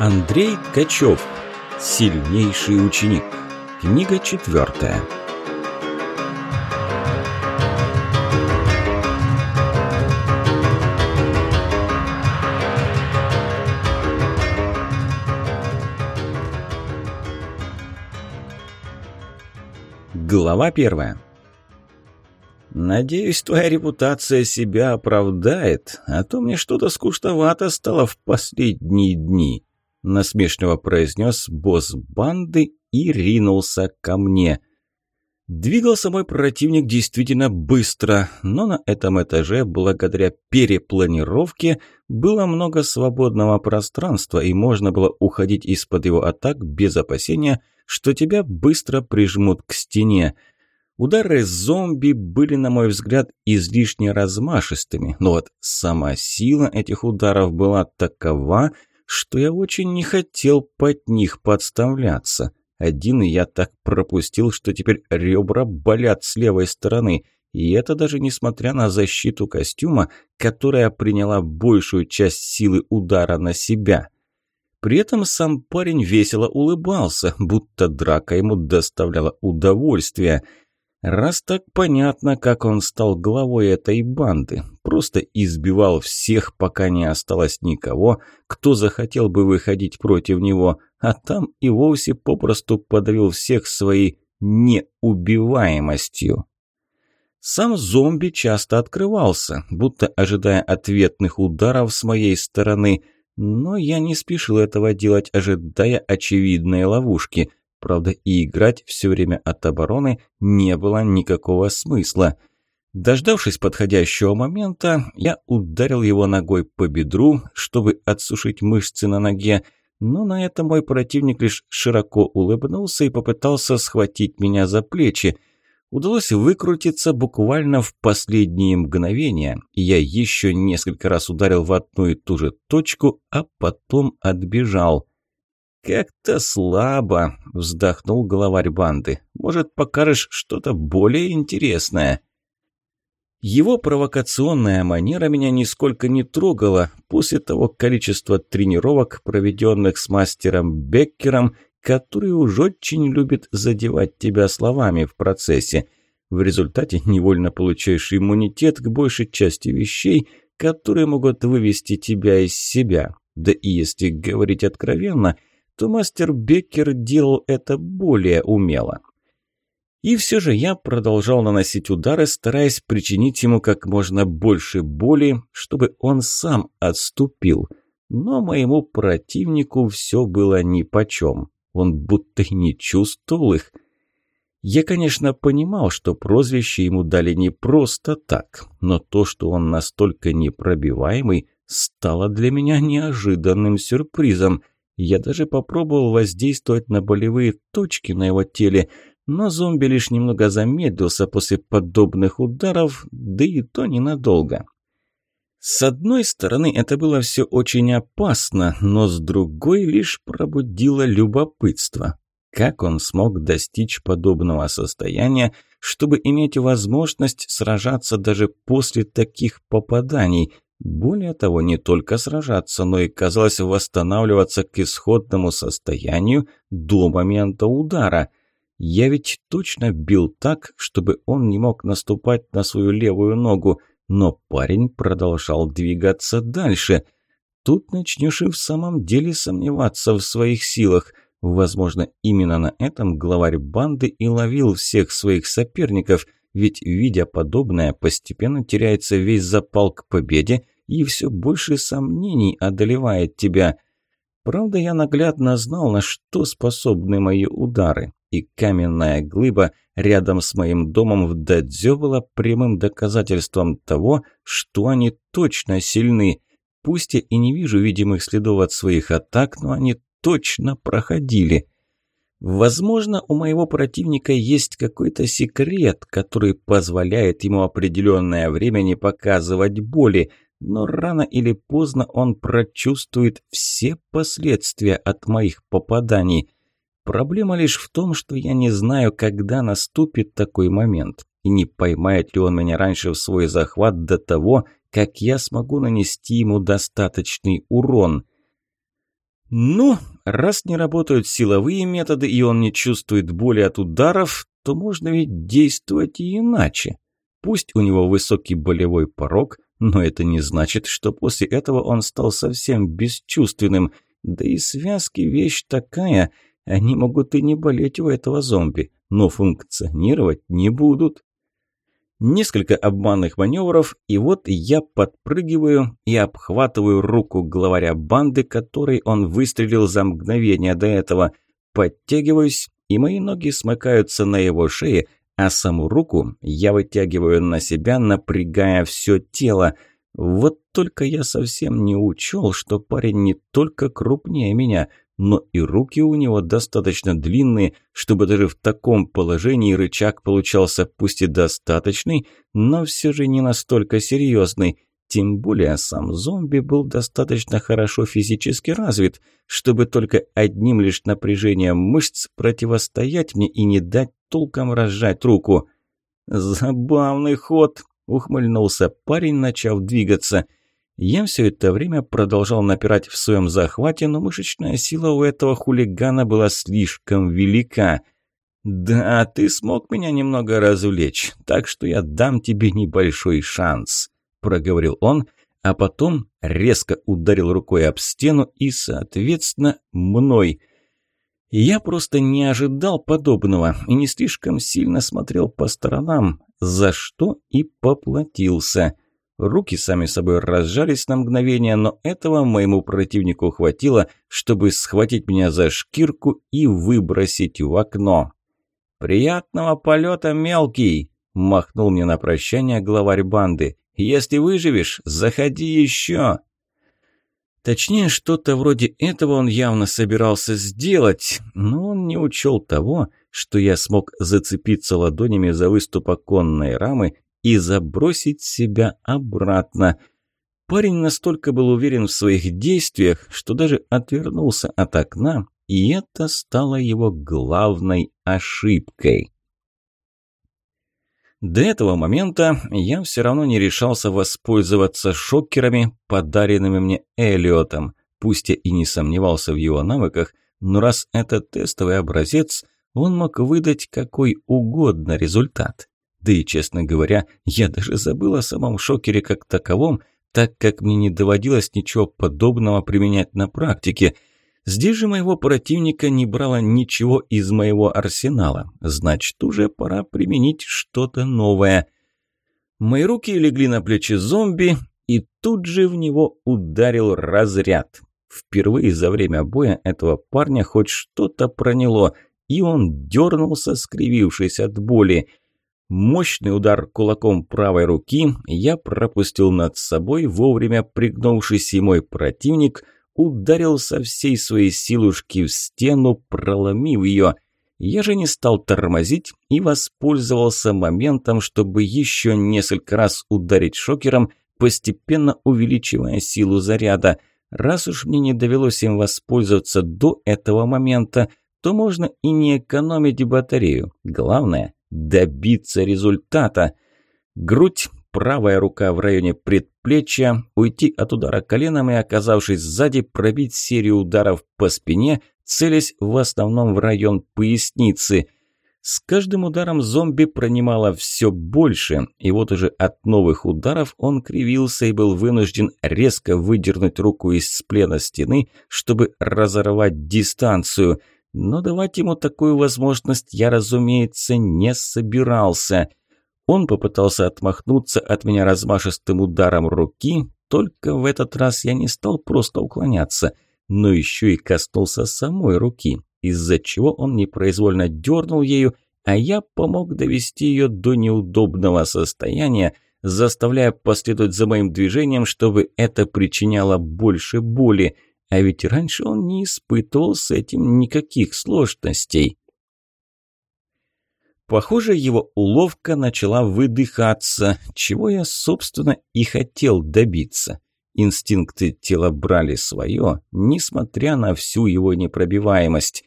Андрей Ткачев. Сильнейший ученик. Книга четвертая. Глава первая. «Надеюсь, твоя репутация себя оправдает, а то мне что-то скучновато стало в последние дни», насмешливо произнес босс банды и ринулся ко мне. Двигался мой противник действительно быстро, но на этом этаже, благодаря перепланировке, было много свободного пространства, и можно было уходить из-под его атак без опасения, что тебя быстро прижмут к стене. Удары зомби были, на мой взгляд, излишне размашистыми, но вот сама сила этих ударов была такова, что я очень не хотел под них подставляться. Один я так пропустил, что теперь ребра болят с левой стороны, и это даже несмотря на защиту костюма, которая приняла большую часть силы удара на себя. При этом сам парень весело улыбался, будто драка ему доставляла удовольствие – Раз так понятно, как он стал главой этой банды. Просто избивал всех, пока не осталось никого, кто захотел бы выходить против него, а там и вовсе попросту подавил всех своей неубиваемостью. Сам зомби часто открывался, будто ожидая ответных ударов с моей стороны, но я не спешил этого делать, ожидая очевидной ловушки – Правда, и играть все время от обороны не было никакого смысла. Дождавшись подходящего момента, я ударил его ногой по бедру, чтобы отсушить мышцы на ноге, но на это мой противник лишь широко улыбнулся и попытался схватить меня за плечи. Удалось выкрутиться буквально в последние мгновения, я еще несколько раз ударил в одну и ту же точку, а потом отбежал. «Как-то слабо», – вздохнул главарь банды. «Может, покажешь что-то более интересное?» Его провокационная манера меня нисколько не трогала после того количества тренировок, проведенных с мастером Беккером, который уж очень любит задевать тебя словами в процессе. В результате невольно получаешь иммунитет к большей части вещей, которые могут вывести тебя из себя. Да и если говорить откровенно – то мастер Беккер делал это более умело. И все же я продолжал наносить удары, стараясь причинить ему как можно больше боли, чтобы он сам отступил. Но моему противнику все было нипочем. Он будто не чувствовал их. Я, конечно, понимал, что прозвище ему дали не просто так, но то, что он настолько непробиваемый, стало для меня неожиданным сюрпризом – я даже попробовал воздействовать на болевые точки на его теле, но зомби лишь немного замедлился после подобных ударов, да и то ненадолго. С одной стороны, это было все очень опасно, но с другой лишь пробудило любопытство. Как он смог достичь подобного состояния, чтобы иметь возможность сражаться даже после таких попаданий – более того, не только сражаться, но и, казалось, восстанавливаться к исходному состоянию до момента удара. Я ведь точно бил так, чтобы он не мог наступать на свою левую ногу, но парень продолжал двигаться дальше. Тут начнешь и в самом деле сомневаться в своих силах. Возможно, именно на этом главарь банды и ловил всех своих соперников – ведь, видя подобное, постепенно теряется весь запал к победе, и все больше сомнений одолевает тебя. Правда, я наглядно знал, на что способны мои удары, и каменная глыба рядом с моим домом в Дадзё была прямым доказательством того, что они точно сильны. Пусть я и не вижу видимых следов от своих атак, но они точно проходили. Возможно, у моего противника есть какой-то секрет, который позволяет ему определенное время не показывать боли, но рано или поздно он прочувствует все последствия от моих попаданий. Проблема лишь в том, что я не знаю, когда наступит такой момент, и не поймает ли он меня раньше в свой захват до того, как я смогу нанести ему достаточный урон – Ну, раз не работают силовые методы и он не чувствует боли от ударов, то можно ведь действовать и иначе. Пусть у него высокий болевой порог, но это не значит, что после этого он стал совсем бесчувственным. Да и связки вещь такая, они могут и не болеть у этого зомби, но функционировать не будут. Несколько обманных маневров, и вот я подпрыгиваю и обхватываю руку главаря банды, которой он выстрелил за мгновение до этого. Подтягиваюсь, и мои ноги смыкаются на его шее, а саму руку я вытягиваю на себя, напрягая все тело. Вот только я совсем не учел, что парень не только крупнее меня, но и руки у него достаточно длинные, чтобы даже в таком положении рычаг получался пусть и достаточный, но все же не настолько серьезный. Тем более сам зомби был достаточно хорошо физически развит, чтобы только одним лишь напряжением мышц противостоять мне и не дать толком разжать руку. «Забавный ход!» – ухмыльнулся парень, начав двигаться – я все это время продолжал напирать в своем захвате, но мышечная сила у этого хулигана была слишком велика. «Да, ты смог меня немного развлечь, так что я дам тебе небольшой шанс», – проговорил он, а потом резко ударил рукой об стену и, соответственно, мной. Я просто не ожидал подобного и не слишком сильно смотрел по сторонам, за что и поплатился – Руки сами собой разжались на мгновение, но этого моему противнику хватило, чтобы схватить меня за шкирку и выбросить в окно. «Приятного полета, мелкий!» – махнул мне на прощание главарь банды. «Если выживешь, заходи еще!» Точнее, что-то вроде этого он явно собирался сделать, но он не учел того, что я смог зацепиться ладонями за выступ оконной рамы и забросить себя обратно. Парень настолько был уверен в своих действиях, что даже отвернулся от окна, и это стало его главной ошибкой. До этого момента я все равно не решался воспользоваться шокерами, подаренными мне Элиотом. Пусть я и не сомневался в его навыках, но раз это тестовый образец, он мог выдать какой угодно результат. Да и, честно говоря, я даже забыл о самом шокере как таковом, так как мне не доводилось ничего подобного применять на практике. Здесь же моего противника не брало ничего из моего арсенала. Значит, уже пора применить что-то новое. Мои руки легли на плечи зомби, и тут же в него ударил разряд. Впервые за время боя этого парня хоть что-то проняло, и он дернулся, скривившись от боли. Мощный удар кулаком правой руки я пропустил над собой, вовремя пригнувшись, и мой противник ударил со всей своей силушки в стену, проломив ее. Я же не стал тормозить и воспользовался моментом, чтобы еще несколько раз ударить шокером, постепенно увеличивая силу заряда. Раз уж мне не довелось им воспользоваться до этого момента, то можно и не экономить батарею. Главное добиться результата. Грудь, правая рука в районе предплечья, уйти от удара коленом и, оказавшись сзади, пробить серию ударов по спине, целясь в основном в район поясницы. С каждым ударом зомби пронимало все больше, и вот уже от новых ударов он кривился и был вынужден резко выдернуть руку из плена стены, чтобы разорвать дистанцию – но давать ему такую возможность я, разумеется, не собирался. Он попытался отмахнуться от меня размашистым ударом руки, только в этот раз я не стал просто уклоняться, но еще и коснулся самой руки, из-за чего он непроизвольно дернул ею, а я помог довести ее до неудобного состояния, заставляя последовать за моим движением, чтобы это причиняло больше боли – а ведь раньше он не испытывал с этим никаких сложностей. Похоже, его уловка начала выдыхаться, чего я, собственно, и хотел добиться. Инстинкты тела брали свое, несмотря на всю его непробиваемость.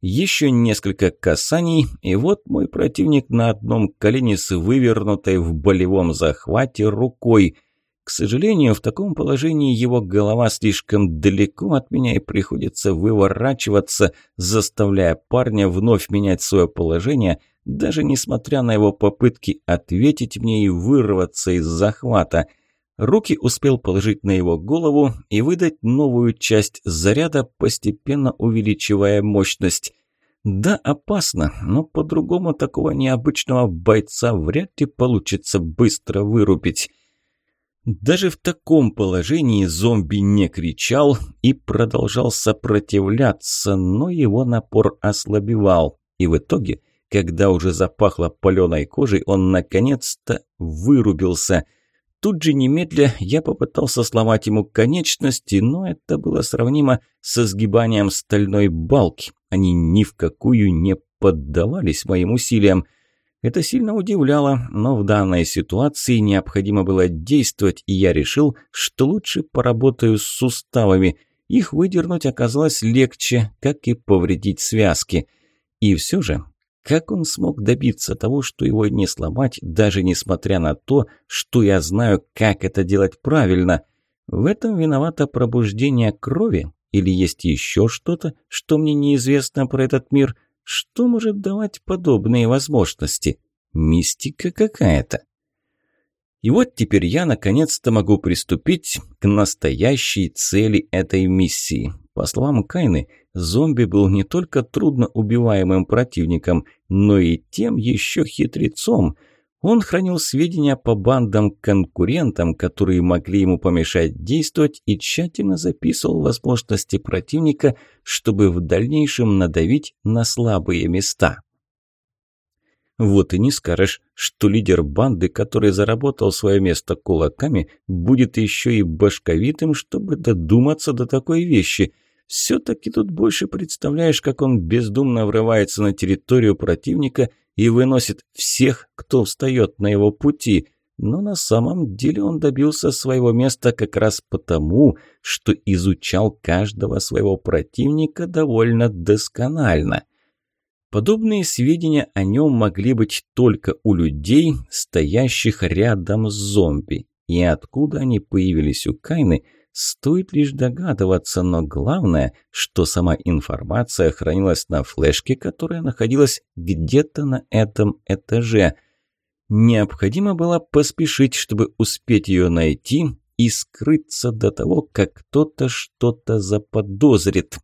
Еще несколько касаний, и вот мой противник на одном колене с вывернутой в болевом захвате рукой. К сожалению, в таком положении его голова слишком далеко от меня и приходится выворачиваться, заставляя парня вновь менять свое положение, даже несмотря на его попытки ответить мне и вырваться из захвата. Руки успел положить на его голову и выдать новую часть заряда, постепенно увеличивая мощность. Да, опасно, но по-другому такого необычного бойца вряд ли получится быстро вырубить. Даже в таком положении зомби не кричал и продолжал сопротивляться, но его напор ослабевал. И в итоге, когда уже запахло паленой кожей, он наконец-то вырубился. Тут же немедля я попытался сломать ему конечности, но это было сравнимо со сгибанием стальной балки. Они ни в какую не поддавались моим усилиям. Это сильно удивляло, но в данной ситуации необходимо было действовать, и я решил, что лучше поработаю с суставами. Их выдернуть оказалось легче, как и повредить связки. И все же, как он смог добиться того, что его не сломать, даже несмотря на то, что я знаю, как это делать правильно? В этом виновато пробуждение крови? Или есть еще что-то, что мне неизвестно про этот мир – что может давать подобные возможности? Мистика какая-то. И вот теперь я наконец-то могу приступить к настоящей цели этой миссии. По словам Кайны, зомби был не только трудно убиваемым противником, но и тем еще хитрецом – он хранил сведения по бандам-конкурентам, которые могли ему помешать действовать, и тщательно записывал возможности противника, чтобы в дальнейшем надавить на слабые места. Вот и не скажешь, что лидер банды, который заработал свое место кулаками, будет еще и башковитым, чтобы додуматься до такой вещи. Все-таки тут больше представляешь, как он бездумно врывается на территорию противника – и выносит всех, кто встает на его пути. Но на самом деле он добился своего места как раз потому, что изучал каждого своего противника довольно досконально. Подобные сведения о нем могли быть только у людей, стоящих рядом с зомби. И откуда они появились у Кайны – Стоит лишь догадываться, но главное, что сама информация хранилась на флешке, которая находилась где-то на этом этаже. Необходимо было поспешить, чтобы успеть ее найти и скрыться до того, как кто-то что-то заподозрит.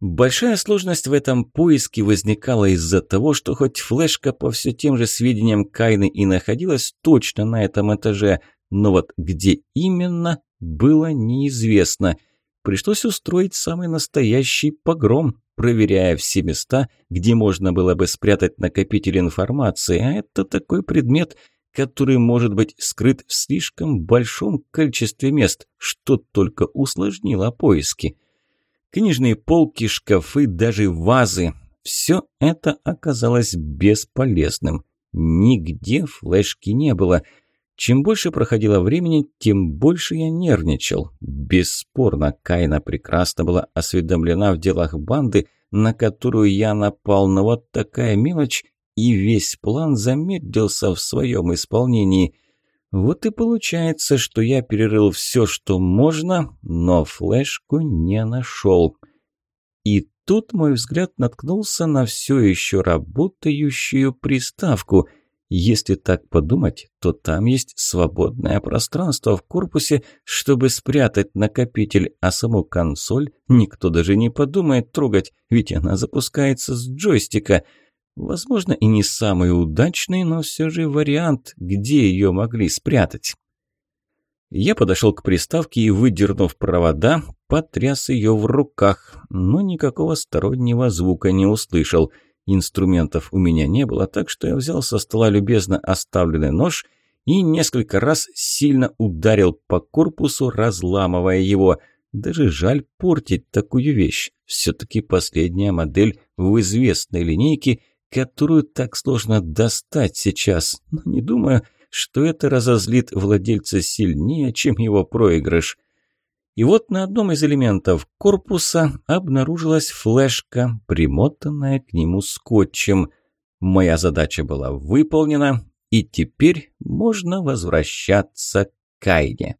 Большая сложность в этом поиске возникала из-за того, что хоть флешка по все тем же сведениям Кайны и находилась точно на этом этаже, но вот где именно, было неизвестно. Пришлось устроить самый настоящий погром, проверяя все места, где можно было бы спрятать накопитель информации, а это такой предмет, который может быть скрыт в слишком большом количестве мест, что только усложнило поиски. Книжные полки, шкафы, даже вазы – все это оказалось бесполезным. Нигде флешки не было – чем больше проходило времени, тем больше я нервничал. Бесспорно, Кайна прекрасно была осведомлена в делах банды, на которую я напал, но вот такая мелочь, и весь план замедлился в своем исполнении. Вот и получается, что я перерыл все, что можно, но флешку не нашел. И тут мой взгляд наткнулся на все еще работающую приставку – если так подумать, то там есть свободное пространство в корпусе, чтобы спрятать накопитель, а саму консоль никто даже не подумает трогать, ведь она запускается с джойстика. Возможно, и не самый удачный, но все же вариант, где ее могли спрятать. Я подошел к приставке и, выдернув провода, потряс ее в руках, но никакого стороннего звука не услышал – Инструментов у меня не было, так что я взял со стола любезно оставленный нож и несколько раз сильно ударил по корпусу, разламывая его. Даже жаль портить такую вещь. Все-таки последняя модель в известной линейке, которую так сложно достать сейчас. Но не думаю, что это разозлит владельца сильнее, чем его проигрыш. И вот на одном из элементов корпуса обнаружилась флешка, примотанная к нему скотчем. Моя задача была выполнена, и теперь можно возвращаться раскаяние.